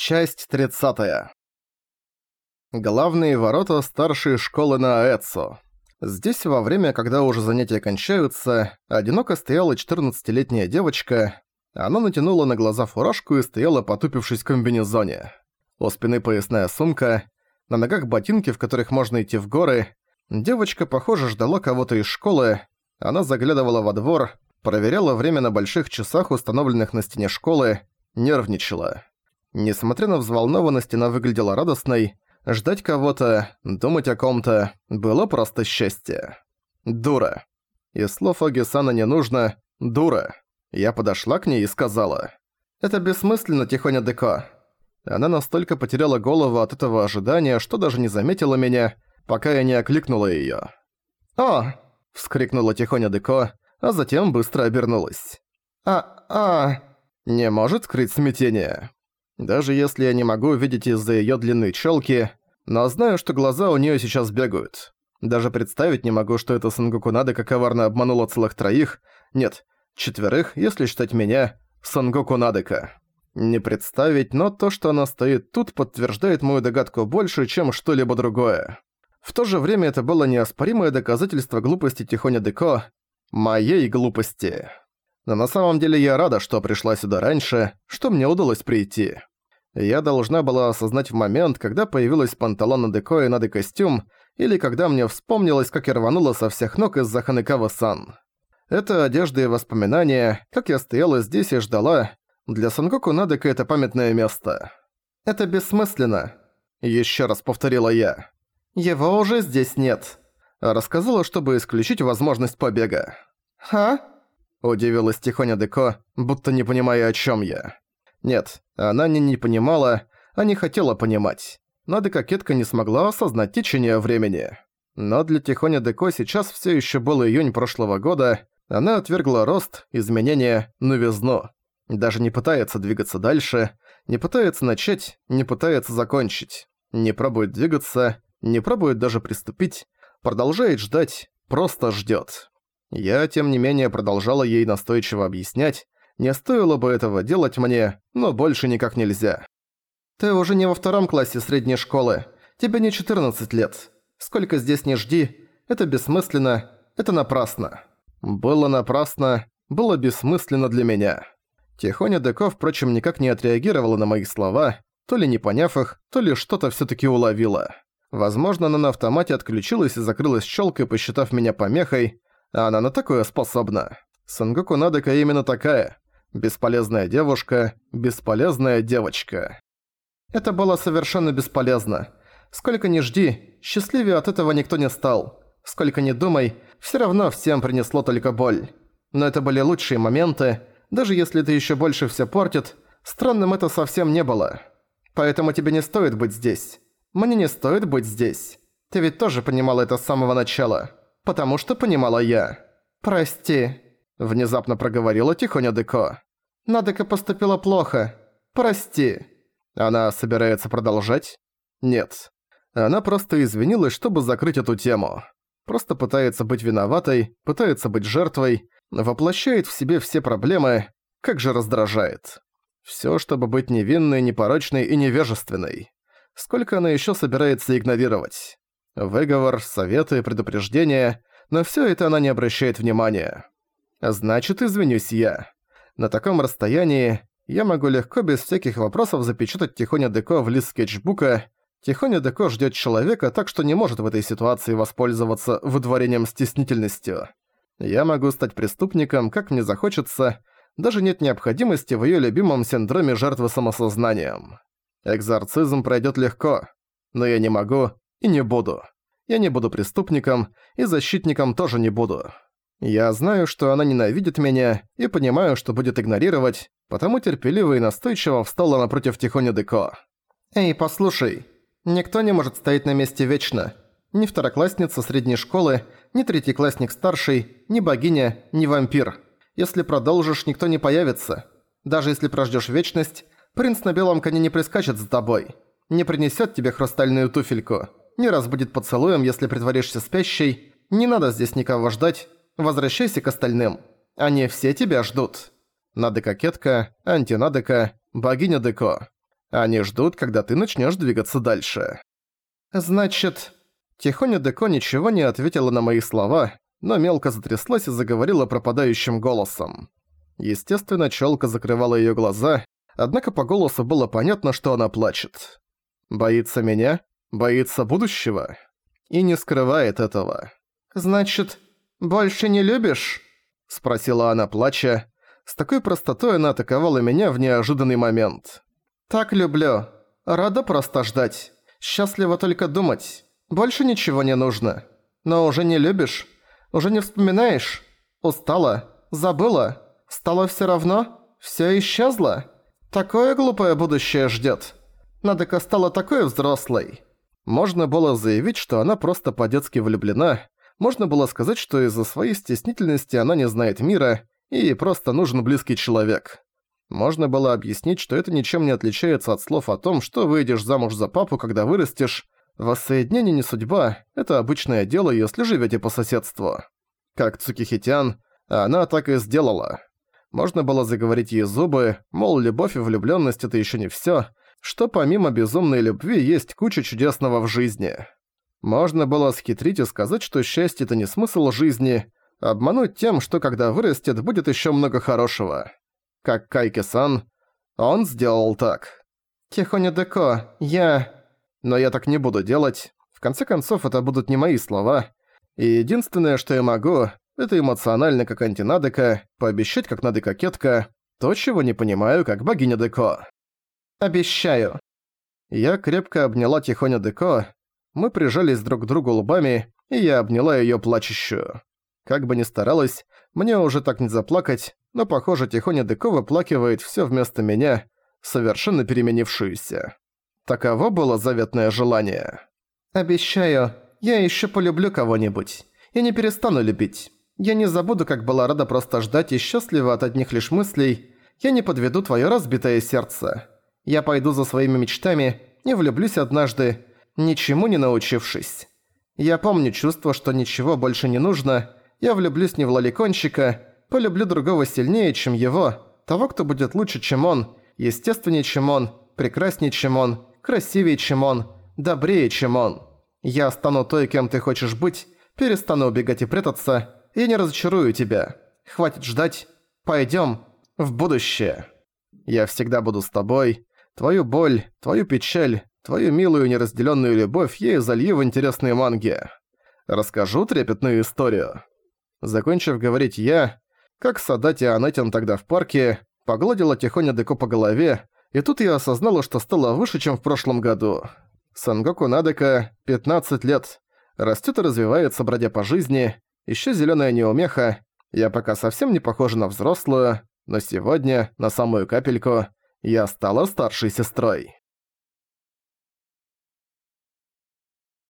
Часть 30. Главные ворота старшей школы на Аэцу. Здесь во время, когда уже занятия кончаются, одиноко стояла 14-летняя девочка. Она натянула на глаза фуражку и стояла, потупившись в комбинезоне. У спины поясная сумка, на ногах ботинки, в которых можно идти в горы. Девочка, похоже, ждала кого-то из школы. Она заглядывала во двор, проверяла время на больших часах, установленных на стене школы, нервничала. Несмотря на взволнованность, она выглядела радостной. Ждать кого-то, думать о ком-то было просто счастье. Дура. И слов Оги-сана не нужно. Дура. Я подошла к ней и сказала. «Это бессмысленно, Тихоня Деко». Она настолько потеряла голову от этого ожидания, что даже не заметила меня, пока я не окликнула её. «О!» – вскрикнула Тихоня Деко, а затем быстро обернулась. «А, а...» Не может скрыть смятение. Даже если я не могу увидеть из-за её длинной чёлки, но знаю, что глаза у неё сейчас бегают. Даже представить не могу, что эта Сангоку Надека коварно обманула целых троих, нет, четверых, если считать меня, Сангоку Надека. Не представить, но то, что она стоит тут, подтверждает мою догадку больше, чем что-либо другое. В то же время это было неоспоримое доказательство глупости Тихоня Деко, моей глупости. Но на самом деле я рада, что пришла сюда раньше, что мне удалось прийти. Я должна была осознать в момент, когда появилась панталон на деко и надо костюм, или когда мне вспомнилось, как я рванула со всех ног из-за Ханекава-сан. Это одежда и воспоминания, как я стояла здесь и ждала. Для Сангоку Надека это памятное место. Это бессмысленно. Еще раз повторила я. Его уже здесь нет. Рассказала, чтобы исключить возможность побега. «Ха?» Удивилась тихоня Деко, будто не понимая, о чем я. Нет, она не не понимала, а не хотела понимать. Надо кокетка не смогла осознать течение времени. Но для Тихоня Деко сейчас все еще был июнь прошлого года, она отвергла рост, изменения, новизну. Даже не пытается двигаться дальше, не пытается начать, не пытается закончить. Не пробует двигаться, не пробует даже приступить, продолжает ждать, просто ждет. Я, тем не менее, продолжала ей настойчиво объяснять, не стоило бы этого делать мне, но больше никак нельзя. «Ты уже не во втором классе средней школы. Тебе не 14 лет. Сколько здесь не жди, это бессмысленно, это напрасно». Было напрасно, было бессмысленно для меня. Тихоня Деко, впрочем, никак не отреагировала на мои слова, то ли не поняв их, то ли что-то всё-таки уловила. Возможно, она на автомате отключилась и закрылась щёлкой, посчитав меня помехой, а она на такое способна. Сангоку Надека именно такая. Бесполезная девушка, бесполезная девочка. Это было совершенно бесполезно. Сколько ни жди, счастливее от этого никто не стал. Сколько ни думай, все равно всем принесло только боль. Но это были лучшие моменты, даже если это еще больше все портит, странным это совсем не было. Поэтому тебе не стоит быть здесь. Мне не стоит быть здесь. Ты ведь тоже понимала это с самого начала потому что понимала я. «Прости», – внезапно проговорила тихоня Деко. «Надека поступила плохо. Прости». Она собирается продолжать? Нет. Она просто извинилась, чтобы закрыть эту тему. Просто пытается быть виноватой, пытается быть жертвой, воплощает в себе все проблемы, как же раздражает. Всё, чтобы быть невинной, непорочной и невежественной. Сколько она ещё собирается игнорировать? Выговор, советы, предупреждения, но всё это она не обращает внимания. Значит, извинюсь я. На таком расстоянии я могу легко без всяких вопросов запечатать Тихоня Деко в лист скетчбука. Тихоня Деко ждёт человека, так что не может в этой ситуации воспользоваться выдворением стеснительностью. Я могу стать преступником, как мне захочется, даже нет необходимости в её любимом синдроме жертвы самосознанием. Экзорцизм пройдёт легко, но я не могу, и не буду. Я не буду преступником, и защитником тоже не буду. Я знаю, что она ненавидит меня, и понимаю, что будет игнорировать, потому терпеливо и настойчиво встала напротив Тихоня Деко. «Эй, послушай, никто не может стоять на месте вечно. Ни второклассница средней школы, ни третьеклассник старший, ни богиня, ни вампир. Если продолжишь, никто не появится. Даже если прождёшь вечность, принц на белом коне не прискачет за тобой. Не принесёт тебе хрустальную туфельку не разбудит поцелуем, если притворишься спящей. Не надо здесь никого ждать. Возвращайся к остальным. Они все тебя ждут. Надека-кетка, антинадека, богиня Деко. Они ждут, когда ты начнешь двигаться дальше. Значит, Тихоня Деко ничего не ответила на мои слова, но мелко затряслась и заговорила пропадающим голосом. Естественно, челка закрывала ее глаза, однако по голосу было понятно, что она плачет. Боится меня? Боится будущего? И не скрывает этого. «Значит, больше не любишь?» – спросила она, плача. С такой простотой она атаковала меня в неожиданный момент. «Так люблю. Рада просто ждать. Счастливо только думать. Больше ничего не нужно. Но уже не любишь? Уже не вспоминаешь? Устала? Забыла? Стало всё равно? Всё исчезло? Такое глупое будущее ждёт. Надека стала такой взрослой». Можно было заявить, что она просто по-детски влюблена. Можно было сказать, что из-за своей стеснительности она не знает мира, и ей просто нужен близкий человек. Можно было объяснить, что это ничем не отличается от слов о том, что выйдешь замуж за папу, когда вырастешь. Воссоединение не судьба, это обычное дело, если живете по соседству. Как Цукихитян, она так и сделала. Можно было заговорить ей зубы, мол, любовь и влюблённость это ещё не всё, что помимо безумной любви есть куча чудесного в жизни. Можно было схитрить и сказать, что счастье это не смысл жизни, обмануть тем, что когда вырастет, будет ещё много хорошего как Кайки-сан, он сделал так. «Тихоня Деко, я...» Но я так не буду делать. В конце концов, это будут не мои слова. И единственное, что я могу, это эмоционально, как антинадека, пообещать, как надека-кетка, то, чего не понимаю, как богиня Деко. «Обещаю». Я крепко обняла Тихоня Деко, мы прижались друг к другу лбами, и я обняла её плачущую. Как бы ни старалась, мне уже так не заплакать, но, похоже, Тихоня Деко выплакивает всё вместо меня, совершенно переменившуюся. Таково было заветное желание. «Обещаю, я ещё полюблю кого-нибудь. Я не перестану любить. Я не забуду, как была рада просто ждать и счастлива от одних лишь мыслей. Я не подведу твоё разбитое сердце. Я пойду за своими мечтами и влюблюсь однажды, ничему не научившись. Я помню чувство, что ничего больше не нужно, я влюблюсь не в лоликонщика, полюблю другого сильнее, чем его, того, кто будет лучше, чем он, естественнее, чем он, прекраснее, чем он, красивее, чем он, добрее, чем он. Я стану той, кем ты хочешь быть, перестану убегать и прятаться, и не разочарую тебя. Хватит ждать. Пойдём в будущее. Я всегда буду с тобой. Твою боль, твою печаль, твою милую неразделённую любовь я и залью в интересные манги. Расскажу трепетную историю. Закончив говорить я, как Садати Анетин тогда в парке, погладила тихоня Деко по голове, и тут я осознала, что стала выше, чем в прошлом году. Сангоку Надека, 15 лет, растет и развивается, бродя по жизни, еще зеленая неумеха, я пока совсем не похожа на взрослую, но сегодня, на самую капельку, я стала старшей сестрой.